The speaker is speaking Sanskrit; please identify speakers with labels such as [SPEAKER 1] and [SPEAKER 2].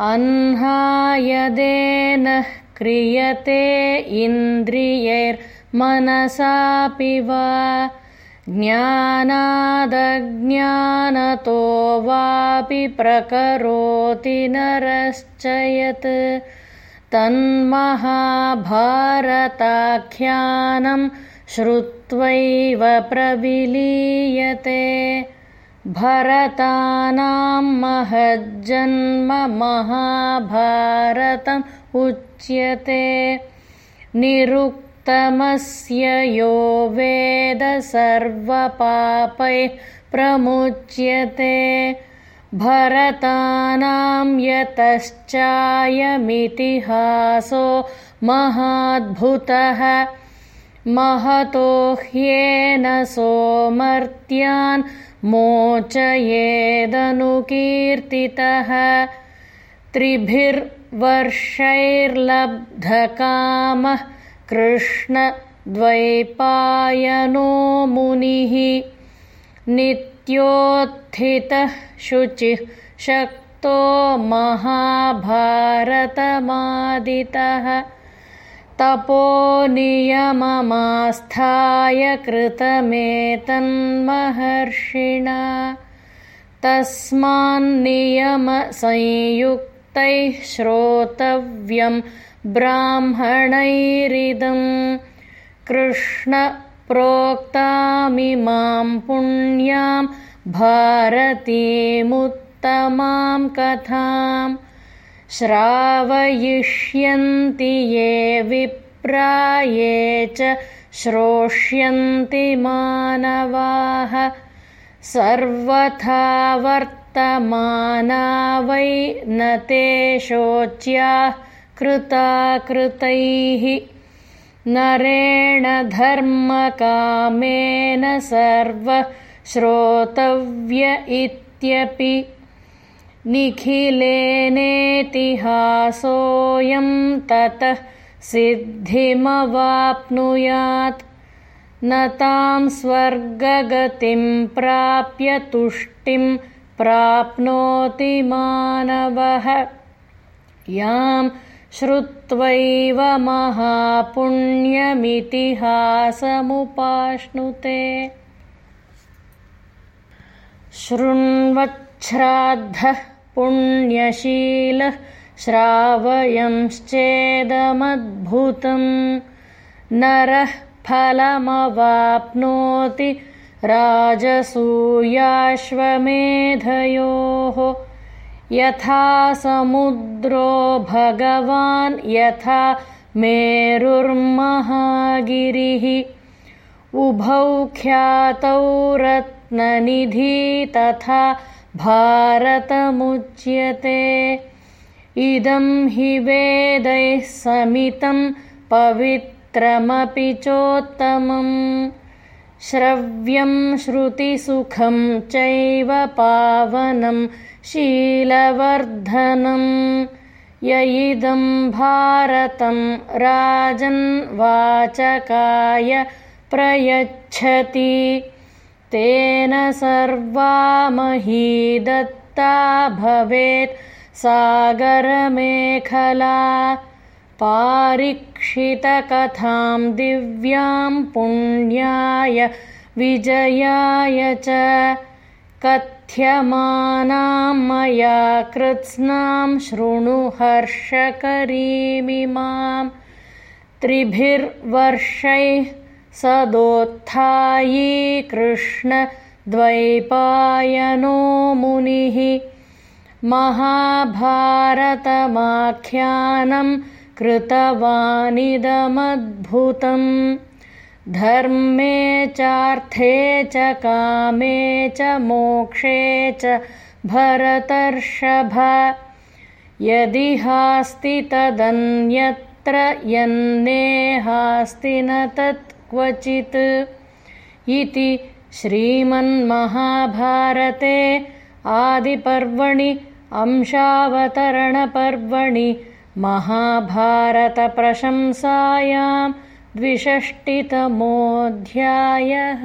[SPEAKER 1] अह्नायदेनः क्रियते इन्द्रियैर्मनसापि वा। ज्ञानादज्ञानतो वापि प्रकरोति नरश्च यत् तन्महाभारताख्यानं श्रुत्वैव प्रविलीयते भरतानां महज्जन्म महाभारतम् उच्यते। निरुक्तमस्य यो वेद सर्वपापैः प्रमुच्यते। भरतानां यतश्चायमितिहासो महाद्भुतः महतो ह्येन सोमर्त्यान् मोचयेदनुकीर्तितः। त्रिभिर्वर्षैर्लब्धकामः कृष्णद्वैपायनो मुनिः। नित्योत्थितः शुचिः शक्तो महाभारतमादितः तपोनियममास्थाय कृतमेतन्महर्षिणा। तस्मान्नियमसंयुक्तैः श्रोतव्यं ब्राह्मणैरिदम् कृष्णप्रोक्तामिमां पुण्यां भारतीमुत्तमां कथाम् श्रावयिष्यन्ति ये विप्राये च श्रोष्यन्ति मानवाः। सर्वथा वर्तमाना वै न ते शोच्याः कृताकृतैः। नरेण धर्मकामेन सर्वश्रोतव्य इत्यपि निखिलेनेतिहासोऽयं ततः सिद्धिमवाप्नुयात्। न तां स्वर्गगतिं प्राप्य तुष्टिं प्राप्नोति मानवः। यां श्रुत्वैव महापुण्यमितिहासमुपाश्नुते शृण्वच्छ्राद्धः पुण्यशीलः श्रावयंश्चेदमद्भुतम्। नरः फलमवाप्नोति राजसूयाश्वमेधयोः। यथा समुद्रो भगवान् यथा मेरुर्महागिरिः। उभौ ख्यातौ रत्ननिधि तथा भारतमुच्यते। इदं हि वेदैः समितं पवित्रमपि चोत्तमम्। श्रव्यं श्रुतिसुखं चैव पावनं शीलवर्धनं य इदं भारतं राजन्वाचकाय प्रयच्छति तेन सर्वामही दत्ता भवेत्। सागरमेखला पारीक्षितकथां दिव्यां पुण्याय विजयाय च कथ्यमानां मया कृत्स्नां शृणु हर्षकरीमिमां त्रिभिर्वर्षैः सदोत्थायी कृष्णद्वैपायनो मुनिः महाभारतमाख्यानं कृतवानिदमद्भुतम्। धर्मे चार्थे च कामे च मोक्षे च भरतर्षभ। यदिहास्ति तदन्यत्र यन्नेहास्ति न तत् क्वचित् इति श्रीमन्महाभारते आदिपर्वणि अंशावतरणपर्वणि महाभारतप्रशंसायां द्विषष्टितमोऽध्यायः